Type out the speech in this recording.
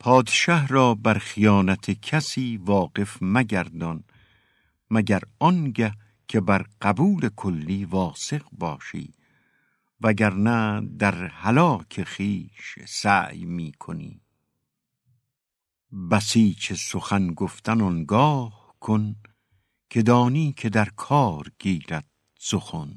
پادشه را بر خیانت کسی واقف مگردان مگر آنگه که بر قبول کلی واثق باشی وگرنه در هلاک خیش سعی می کنی. بسیچ سخن گفتن آنگاه کن که دانی که در کار گیرد سخن.